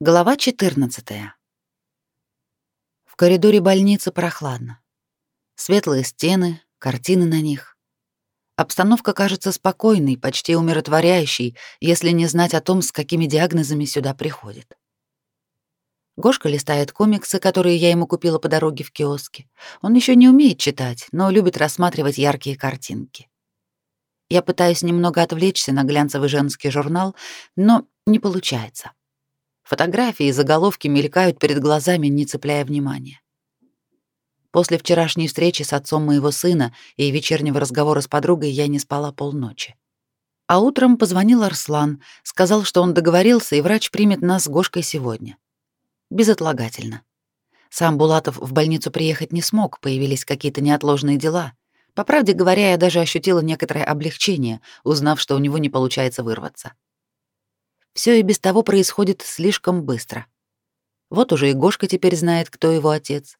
Глава 14. В коридоре больницы прохладно. Светлые стены, картины на них. Обстановка кажется спокойной, почти умиротворяющей, если не знать о том, с какими диагнозами сюда приходит. Гошка листает комиксы, которые я ему купила по дороге в киоске. Он еще не умеет читать, но любит рассматривать яркие картинки. Я пытаюсь немного отвлечься на глянцевый женский журнал, но не получается. Фотографии и заголовки мелькают перед глазами, не цепляя внимания. После вчерашней встречи с отцом моего сына и вечернего разговора с подругой я не спала полночи. А утром позвонил Арслан, сказал, что он договорился, и врач примет нас с Гошкой сегодня. Безотлагательно. Сам Булатов в больницу приехать не смог, появились какие-то неотложные дела. По правде говоря, я даже ощутила некоторое облегчение, узнав, что у него не получается вырваться. Все и без того происходит слишком быстро. Вот уже и Гошка теперь знает, кто его отец.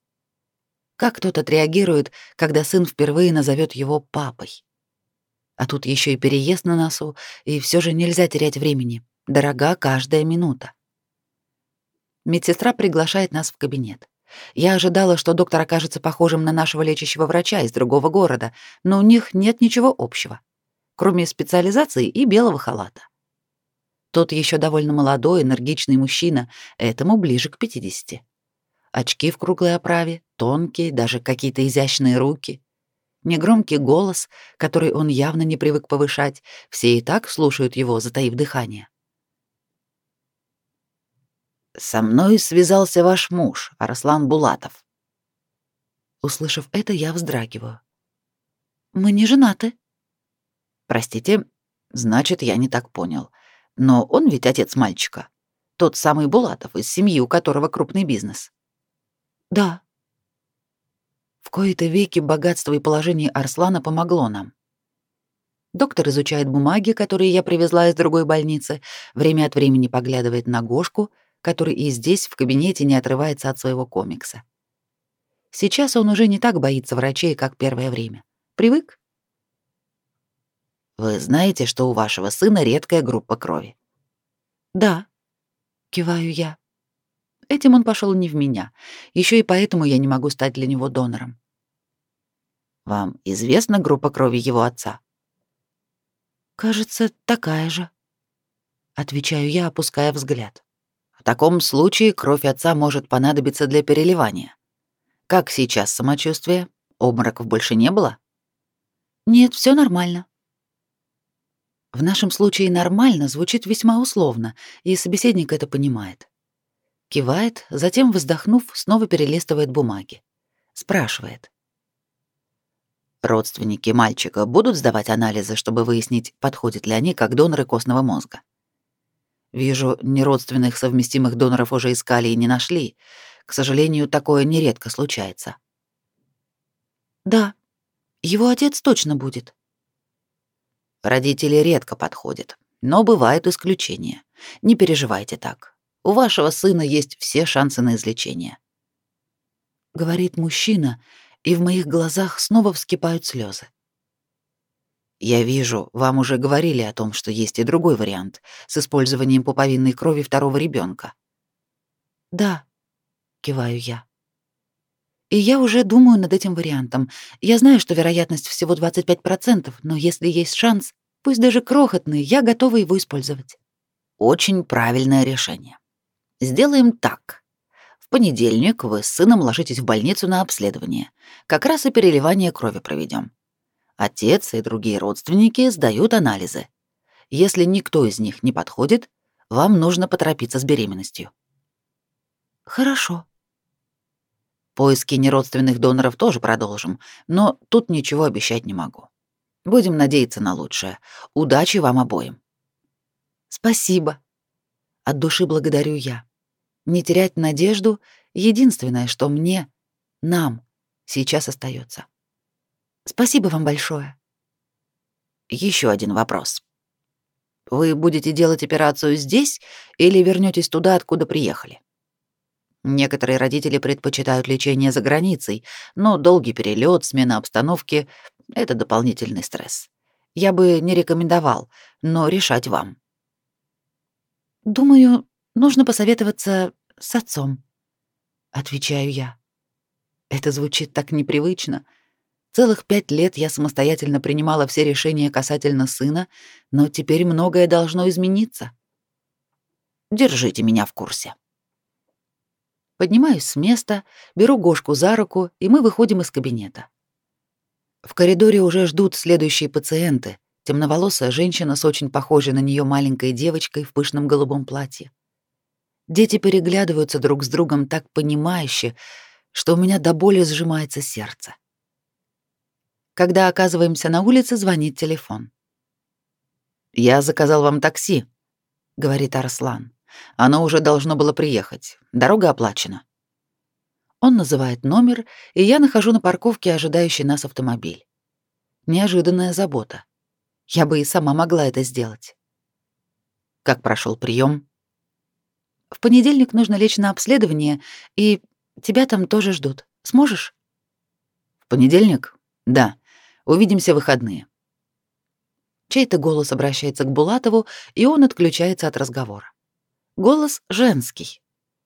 Как тот отреагирует, когда сын впервые назовет его папой. А тут еще и переезд на носу, и все же нельзя терять времени. Дорога каждая минута. Медсестра приглашает нас в кабинет. Я ожидала, что доктор окажется похожим на нашего лечащего врача из другого города, но у них нет ничего общего, кроме специализации и белого халата. Тот еще довольно молодой, энергичный мужчина, этому ближе к 50. Очки в круглой оправе, тонкие, даже какие-то изящные руки. Негромкий голос, который он явно не привык повышать, все и так слушают его, затаив дыхание. «Со мной связался ваш муж, Арслан Булатов». Услышав это, я вздрагиваю. «Мы не женаты». «Простите, значит, я не так понял. Но он ведь отец мальчика. Тот самый Булатов, из семьи, у которого крупный бизнес. Да. В кои-то веки богатство и положение Арслана помогло нам. Доктор изучает бумаги, которые я привезла из другой больницы, время от времени поглядывает на Гошку, который и здесь, в кабинете, не отрывается от своего комикса. Сейчас он уже не так боится врачей, как первое время. Привык? Вы знаете, что у вашего сына редкая группа крови? Да, киваю я. Этим он пошел не в меня. Еще и поэтому я не могу стать для него донором. Вам известна группа крови его отца? Кажется, такая же. Отвечаю я, опуская взгляд. В таком случае кровь отца может понадобиться для переливания. Как сейчас самочувствие? Обмороков больше не было? Нет, все нормально. В нашем случае нормально звучит весьма условно, и собеседник это понимает. Кивает, затем, вздохнув, снова перелистывает бумаги. Спрашивает. Родственники мальчика будут сдавать анализы, чтобы выяснить, подходят ли они как доноры костного мозга. Вижу, неродственных совместимых доноров уже искали и не нашли. К сожалению, такое нередко случается. Да, его отец точно будет, Родители редко подходят, но бывают исключения. Не переживайте так. У вашего сына есть все шансы на излечение. Говорит мужчина, и в моих глазах снова вскипают слезы. Я вижу, вам уже говорили о том, что есть и другой вариант с использованием пуповинной крови второго ребенка. Да, киваю я. И я уже думаю над этим вариантом. Я знаю, что вероятность всего 25%, но если есть шанс, пусть даже крохотный, я готова его использовать. Очень правильное решение. Сделаем так. В понедельник вы с сыном ложитесь в больницу на обследование. Как раз и переливание крови проведем. Отец и другие родственники сдают анализы. Если никто из них не подходит, вам нужно поторопиться с беременностью. Хорошо. Поиски неродственных доноров тоже продолжим, но тут ничего обещать не могу. Будем надеяться на лучшее. Удачи вам обоим. Спасибо. От души благодарю я. Не терять надежду — единственное, что мне, нам, сейчас остается. Спасибо вам большое. Еще один вопрос. Вы будете делать операцию здесь или вернетесь туда, откуда приехали? Некоторые родители предпочитают лечение за границей, но долгий перелет, смена обстановки — это дополнительный стресс. Я бы не рекомендовал, но решать вам. Думаю, Нужно посоветоваться с отцом, отвечаю я. Это звучит так непривычно. Целых пять лет я самостоятельно принимала все решения касательно сына, но теперь многое должно измениться. Держите меня в курсе. Поднимаюсь с места, беру Гошку за руку, и мы выходим из кабинета. В коридоре уже ждут следующие пациенты. Темноволосая женщина с очень похожей на нее маленькой девочкой в пышном голубом платье. Дети переглядываются друг с другом так понимающе, что у меня до боли сжимается сердце. Когда оказываемся на улице, звонит телефон. «Я заказал вам такси», — говорит Арслан. «Оно уже должно было приехать. Дорога оплачена». Он называет номер, и я нахожу на парковке ожидающий нас автомобиль. Неожиданная забота. Я бы и сама могла это сделать. Как прошел прием? В понедельник нужно лечь на обследование, и тебя там тоже ждут. Сможешь? В понедельник? Да. Увидимся в выходные. Чей-то голос обращается к Булатову, и он отключается от разговора. Голос женский.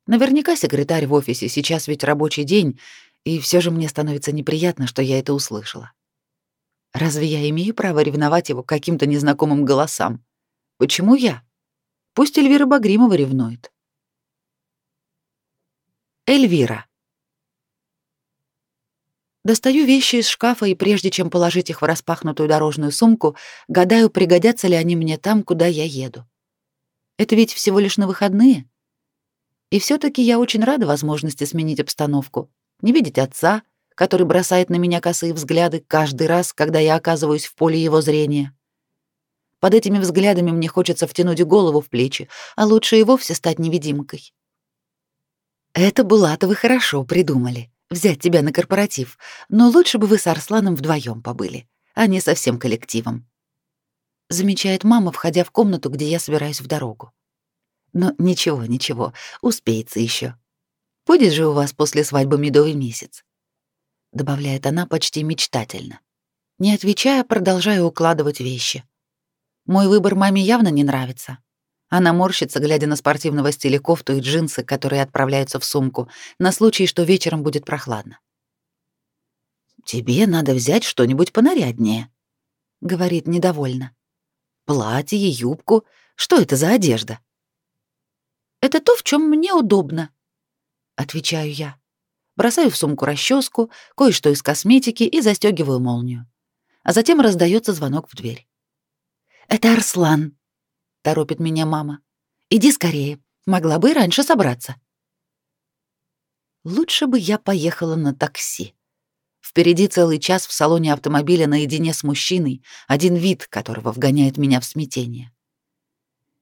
Наверняка секретарь в офисе, сейчас ведь рабочий день, и все же мне становится неприятно, что я это услышала. Разве я имею право ревновать его каким-то незнакомым голосам? Почему я? Пусть Эльвира Багримова ревнует. Эльвира. Достаю вещи из шкафа и прежде чем положить их в распахнутую дорожную сумку, гадаю, пригодятся ли они мне там, куда я еду. Это ведь всего лишь на выходные. И все таки я очень рада возможности сменить обстановку, не видеть отца, который бросает на меня косые взгляды каждый раз, когда я оказываюсь в поле его зрения. Под этими взглядами мне хочется втянуть голову в плечи, а лучше и вовсе стать невидимкой. Это Булатовы хорошо придумали взять тебя на корпоратив, но лучше бы вы с Арсланом вдвоем побыли, а не со всем коллективом. Замечает мама, входя в комнату, где я собираюсь в дорогу. Но ничего, ничего, успеется еще. Будет же у вас после свадьбы медовый месяц. Добавляет она почти мечтательно. Не отвечая, продолжаю укладывать вещи. Мой выбор маме явно не нравится. Она морщится, глядя на спортивного стиля кофту и джинсы, которые отправляются в сумку, на случай, что вечером будет прохладно. «Тебе надо взять что-нибудь понаряднее», — говорит недовольно. «Платье, юбку. Что это за одежда?» «Это то, в чем мне удобно», — отвечаю я. Бросаю в сумку расческу, кое-что из косметики и застегиваю молнию. А затем раздается звонок в дверь. «Это Арслан», торопит меня мама. Иди скорее, могла бы и раньше собраться. Лучше бы я поехала на такси. Впереди целый час в салоне автомобиля наедине с мужчиной, один вид которого вгоняет меня в смятение.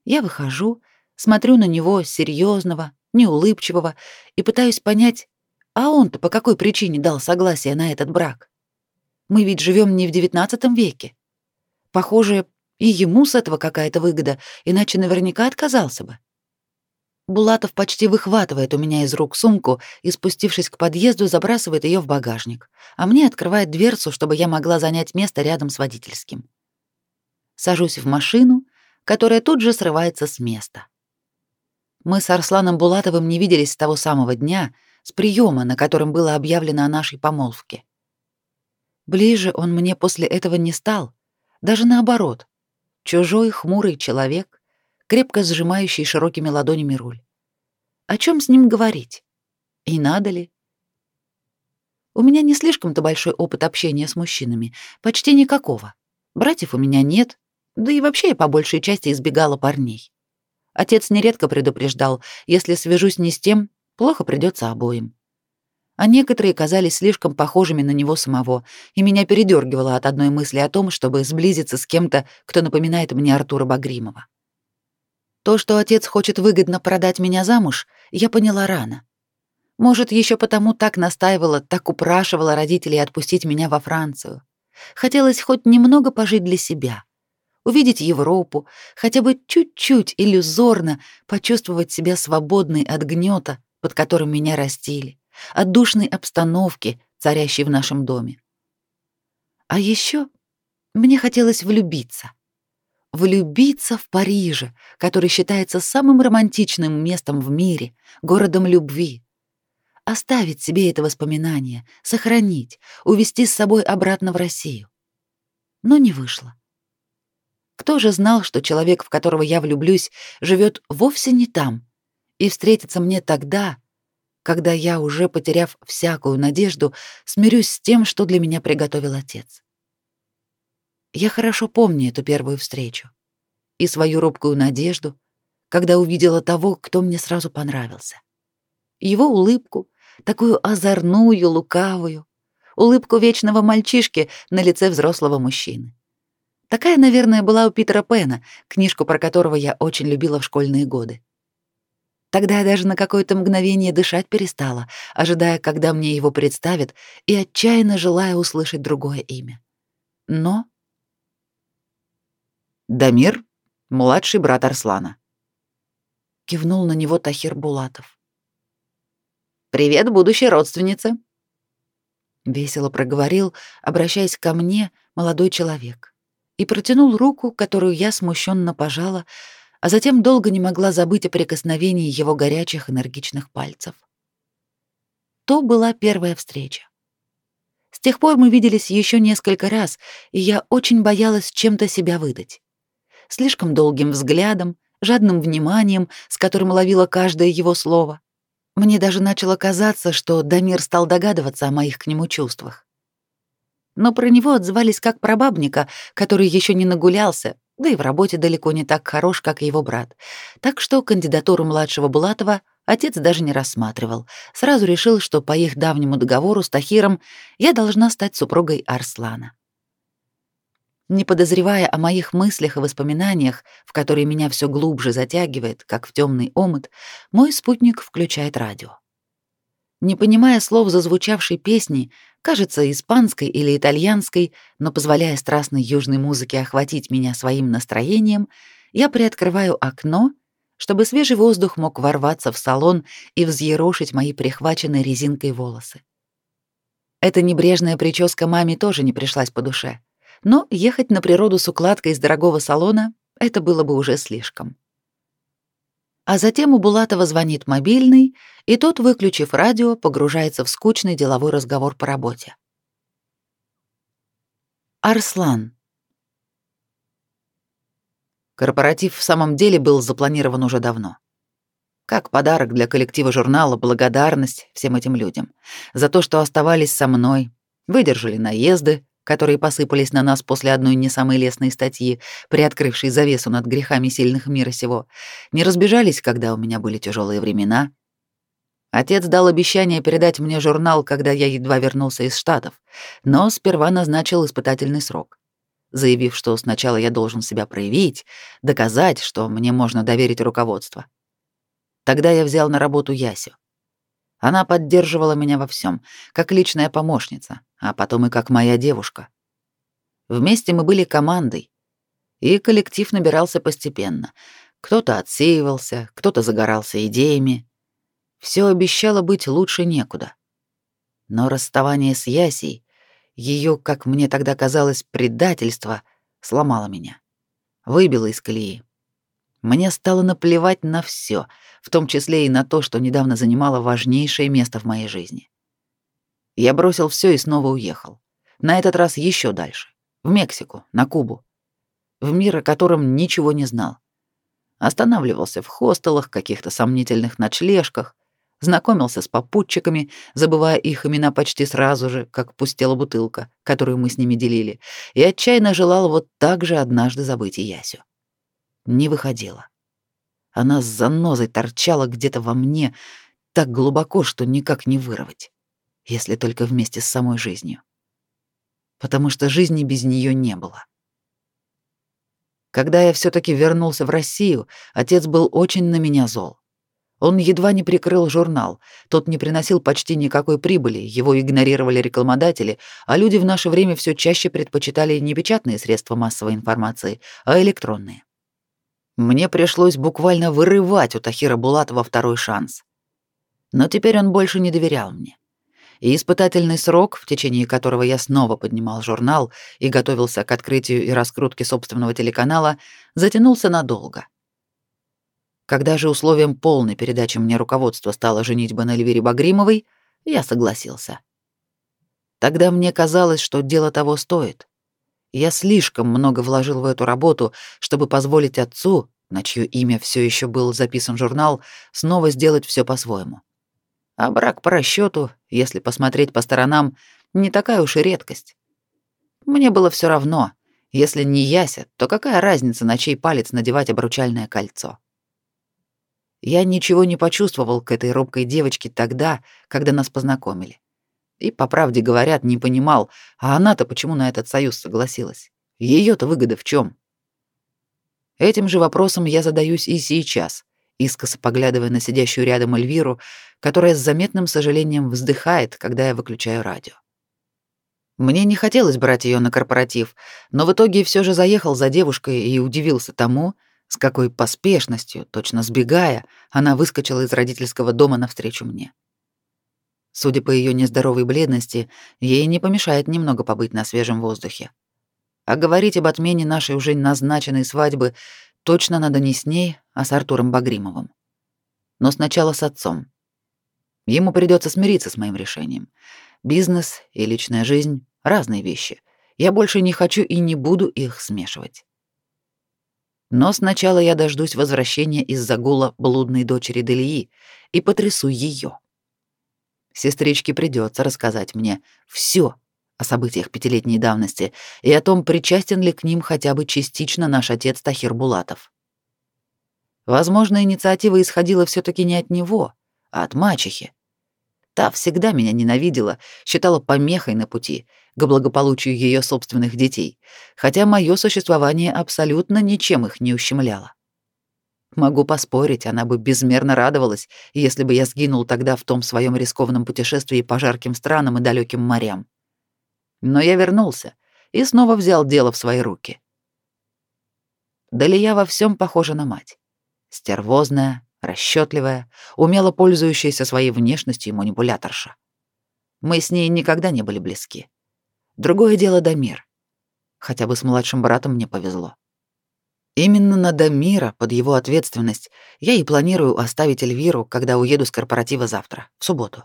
Я выхожу, смотрю на него серьезного, неулыбчивого и пытаюсь понять, а он-то по какой причине дал согласие на этот брак? Мы ведь живем не в девятнадцатом веке. Похоже, и ему с этого какая-то выгода, иначе наверняка отказался бы. Булатов почти выхватывает у меня из рук сумку и, спустившись к подъезду, забрасывает ее в багажник, а мне открывает дверцу, чтобы я могла занять место рядом с водительским. Сажусь в машину, которая тут же срывается с места. Мы с Арсланом Булатовым не виделись с того самого дня, с приема, на котором было объявлено о нашей помолвке. Ближе он мне после этого не стал, даже наоборот. Чужой хмурый человек, крепко сжимающий широкими ладонями руль. О чем с ним говорить? И надо ли? У меня не слишком-то большой опыт общения с мужчинами, почти никакого. Братьев у меня нет, да и вообще я по большей части избегала парней. Отец нередко предупреждал, если свяжусь не с тем, плохо придется обоим а некоторые казались слишком похожими на него самого, и меня передергивало от одной мысли о том, чтобы сблизиться с кем-то, кто напоминает мне Артура Багримова. То, что отец хочет выгодно продать меня замуж, я поняла рано. Может, еще потому так настаивала, так упрашивала родителей отпустить меня во Францию. Хотелось хоть немного пожить для себя, увидеть Европу, хотя бы чуть-чуть иллюзорно почувствовать себя свободной от гнета, под которым меня растили от душной обстановки, царящей в нашем доме. А еще мне хотелось влюбиться. Влюбиться в Париже, который считается самым романтичным местом в мире, городом любви. Оставить себе это воспоминание, сохранить, увезти с собой обратно в Россию. Но не вышло. Кто же знал, что человек, в которого я влюблюсь, живет вовсе не там и встретится мне тогда, когда я, уже потеряв всякую надежду, смирюсь с тем, что для меня приготовил отец. Я хорошо помню эту первую встречу и свою робкую надежду, когда увидела того, кто мне сразу понравился. Его улыбку, такую озорную, лукавую, улыбку вечного мальчишки на лице взрослого мужчины. Такая, наверное, была у Питера Пэна, книжку про которого я очень любила в школьные годы. Тогда я даже на какое-то мгновение дышать перестала, ожидая, когда мне его представят, и отчаянно желая услышать другое имя. Но Дамир, младший брат Арслана. Кивнул на него Тахир Булатов. Привет, будущая родственница. Весело проговорил, обращаясь ко мне, молодой человек, и протянул руку, которую я смущенно пожала, а затем долго не могла забыть о прикосновении его горячих энергичных пальцев. То была первая встреча. С тех пор мы виделись еще несколько раз, и я очень боялась чем-то себя выдать слишком долгим взглядом, жадным вниманием, с которым ловила каждое его слово. Мне даже начало казаться, что Дамир стал догадываться о моих к нему чувствах. Но про него отзывались как про бабника, который еще не нагулялся, да и в работе далеко не так хорош, как его брат. Так что кандидатуру младшего Булатова отец даже не рассматривал. Сразу решил, что по их давнему договору с Тахиром я должна стать супругой Арслана. Не подозревая о моих мыслях и воспоминаниях, в которые меня все глубже затягивает, как в темный омут, мой спутник включает радио. Не понимая слов зазвучавшей песни, кажется, испанской или итальянской, но позволяя страстной южной музыке охватить меня своим настроением, я приоткрываю окно, чтобы свежий воздух мог ворваться в салон и взъерошить мои прихваченные резинкой волосы. Эта небрежная прическа маме тоже не пришлась по душе но ехать на природу с укладкой из дорогого салона — это было бы уже слишком. А затем у Булатова звонит мобильный, и тот, выключив радио, погружается в скучный деловой разговор по работе. Арслан. Корпоратив в самом деле был запланирован уже давно. Как подарок для коллектива журнала благодарность всем этим людям за то, что оставались со мной, выдержали наезды, которые посыпались на нас после одной не самой лестной статьи, приоткрывшей завесу над грехами сильных мира сего, не разбежались, когда у меня были тяжелые времена. Отец дал обещание передать мне журнал, когда я едва вернулся из Штатов, но сперва назначил испытательный срок, заявив, что сначала я должен себя проявить, доказать, что мне можно доверить руководство. Тогда я взял на работу Ясю. Она поддерживала меня во всем, как личная помощница, а потом и как моя девушка. Вместе мы были командой, и коллектив набирался постепенно. Кто-то отсеивался, кто-то загорался идеями. Все обещало быть лучше некуда. Но расставание с Ясей, ее, как мне тогда казалось, предательство, сломало меня, выбило из колеи. Мне стало наплевать на все, в том числе и на то, что недавно занимало важнейшее место в моей жизни. Я бросил все и снова уехал. На этот раз еще дальше. В Мексику, на Кубу. В мир, о котором ничего не знал. Останавливался в хостелах, каких-то сомнительных ночлежках, знакомился с попутчиками, забывая их имена почти сразу же, как пустела бутылка, которую мы с ними делили, и отчаянно желал вот так же однажды забыть и Ясю не выходила. Она с занозой торчала где-то во мне так глубоко, что никак не вырвать, если только вместе с самой жизнью. Потому что жизни без нее не было. Когда я все таки вернулся в Россию, отец был очень на меня зол. Он едва не прикрыл журнал. Тот не приносил почти никакой прибыли, его игнорировали рекламодатели, а люди в наше время все чаще предпочитали не печатные средства массовой информации, а электронные. Мне пришлось буквально вырывать у Тахира Булатова второй шанс. Но теперь он больше не доверял мне. И испытательный срок, в течение которого я снова поднимал журнал и готовился к открытию и раскрутке собственного телеканала, затянулся надолго. Когда же условием полной передачи мне руководства стало женитьба на Эльвире Багримовой, я согласился. Тогда мне казалось, что дело того стоит. Я слишком много вложил в эту работу, чтобы позволить отцу, на чье имя все еще был записан журнал, снова сделать все по-своему. А брак по расчету, если посмотреть по сторонам, не такая уж и редкость. Мне было все равно. Если не Яся, то какая разница, на чей палец надевать обручальное кольцо? Я ничего не почувствовал к этой робкой девочке тогда, когда нас познакомили. И, по правде говорят, не понимал, а она-то почему на этот союз согласилась? Ее-то выгода в чем? Этим же вопросом я задаюсь и сейчас, искоса поглядывая на сидящую рядом Эльвиру, которая с заметным сожалением вздыхает, когда я выключаю радио. Мне не хотелось брать ее на корпоратив, но в итоге все же заехал за девушкой и удивился тому, с какой поспешностью, точно сбегая, она выскочила из родительского дома навстречу мне. Судя по ее нездоровой бледности, ей не помешает немного побыть на свежем воздухе. А говорить об отмене нашей уже назначенной свадьбы точно надо не с ней, а с Артуром Багримовым. Но сначала с отцом. Ему придется смириться с моим решением. Бизнес и личная жизнь — разные вещи. Я больше не хочу и не буду их смешивать. Но сначала я дождусь возвращения из загула блудной дочери Делии и потрясу ее. Сестричке придется рассказать мне все о событиях пятилетней давности и о том, причастен ли к ним хотя бы частично наш отец Тахир Булатов. Возможно, инициатива исходила все таки не от него, а от мачехи. Та всегда меня ненавидела, считала помехой на пути к благополучию ее собственных детей, хотя мое существование абсолютно ничем их не ущемляло. Могу поспорить, она бы безмерно радовалась, если бы я сгинул тогда в том своем рискованном путешествии по жарким странам и далеким морям. Но я вернулся и снова взял дело в свои руки. Далия во всем похожа на мать. Стервозная, расчетливая, умело пользующаяся своей внешностью и манипуляторша. Мы с ней никогда не были близки. Другое дело Дамир. Хотя бы с младшим братом мне повезло. Именно на Дамира, под его ответственность, я и планирую оставить Эльвиру, когда уеду с корпоратива завтра, в субботу.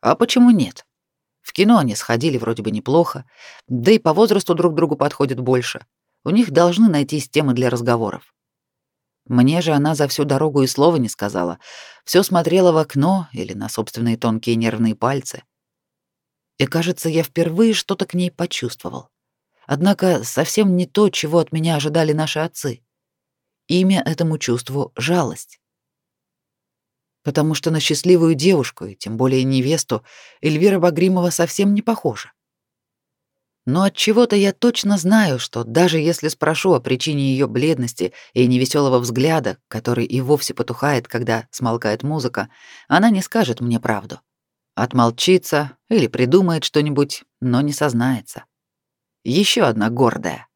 А почему нет? В кино они сходили вроде бы неплохо, да и по возрасту друг другу подходят больше. У них должны найтись темы для разговоров. Мне же она за всю дорогу и слова не сказала. Все смотрела в окно или на собственные тонкие нервные пальцы. И, кажется, я впервые что-то к ней почувствовал. Однако совсем не то, чего от меня ожидали наши отцы. Имя этому чувству — жалость. Потому что на счастливую девушку, и тем более невесту, Эльвира Багримова совсем не похожа. Но от чего-то я точно знаю, что даже если спрошу о причине ее бледности и невеселого взгляда, который и вовсе потухает, когда смолкает музыка, она не скажет мне правду. Отмолчится или придумает что-нибудь, но не сознается. Еще одна гордая.